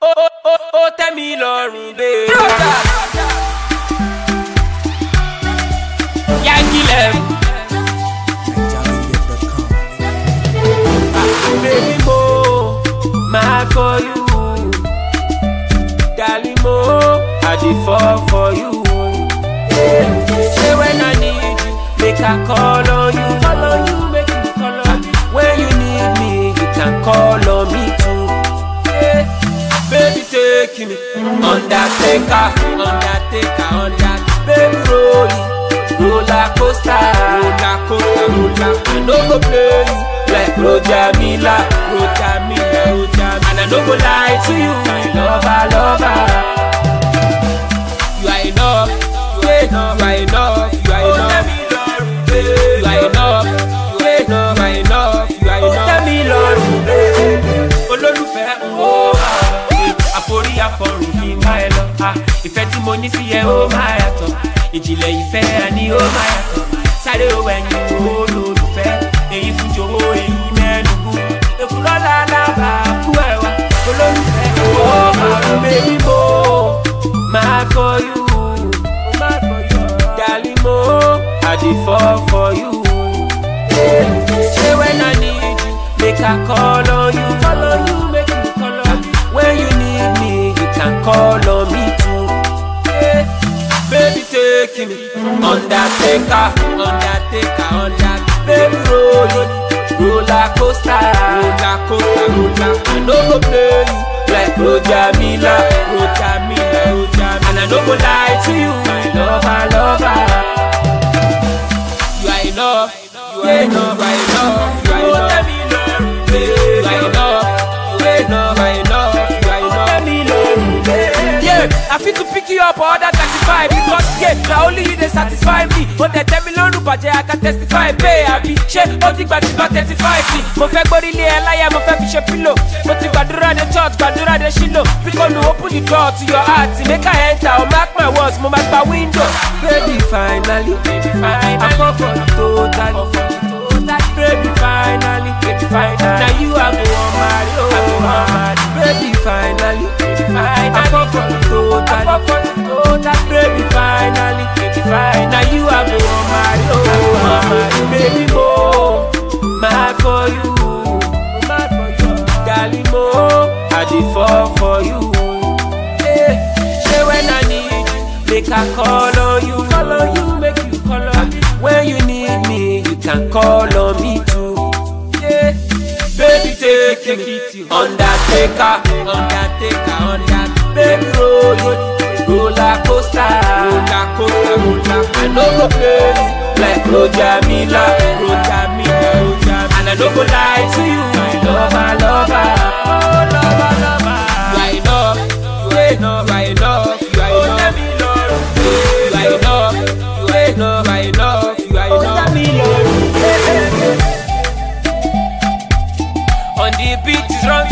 ó ó ó tẹ́ mi lọ́rùn bẹ́ẹ̀. Yankee baby mo mad for you darling mo i dey fall for you. Say when i need you make i call on you? On you make you call on me when you need me you can call take me undertaker undertaker. Under baby roll it roller coaster roller coaster roller. I no go play you. Like roger miller roger miller roger and i no go lie to you my lover lover ẹ lọ Ah, ìfẹ́ tí mo ní sí ẹ ó máa yàtọ̀. Ìjìnlẹ̀ ìfẹ́ àní ó máa yàtọ̀. Sáré owó ẹ̀yìn olólùfẹ́. Èyí fún jòwó èyí mẹ́nugu èkúrọ́lá lábà kú ẹ̀wà. Olólùfẹ́ ó máa rún bébí mo. Máa for you darling mo fall for you. Say when I need you, make I call on you, me. Undertaker, Undertaker, Undertaker. Baby, roller coaster, roller coaster, roller. I no go play you like Roger Miller, Roger Miller, Roger Miller. And I no go lie to you, my lover, lover. You are enough, you are enough, you are enough. You you you. Yeah, I feel to pick you up all that time. 35 because yeah, na only you dey satisfy me. Ó tẹ̀ tẹ́ mi lọ́rùn bàjẹ́ I can testify pé àbí ṣé ó ti gbà tí bá five ni. Mo fẹ́ gbórí ilé ẹ láyà mo fẹ́ fi ṣe pílò. Mo ti gbàdúrà de church gbàdúrà de ṣílò. Nu open the door to your heart make I enter or mark my words mo máa gba window. Baby finally, baby finally, I fall for you dey fall for you. Yeah. Say when I need you, make I call on you, call on you, make you call on me. When you need me, you can call on me too. Yeah. Baby, take me, Undertaker, Undertaker, Undertaker. Baby, roll it, roller coaster, roller coaster, roller. I no go play like Roger Miller, Roger Miller, Roger And I no go lie to you, my lover, lover, oh repeat these wrong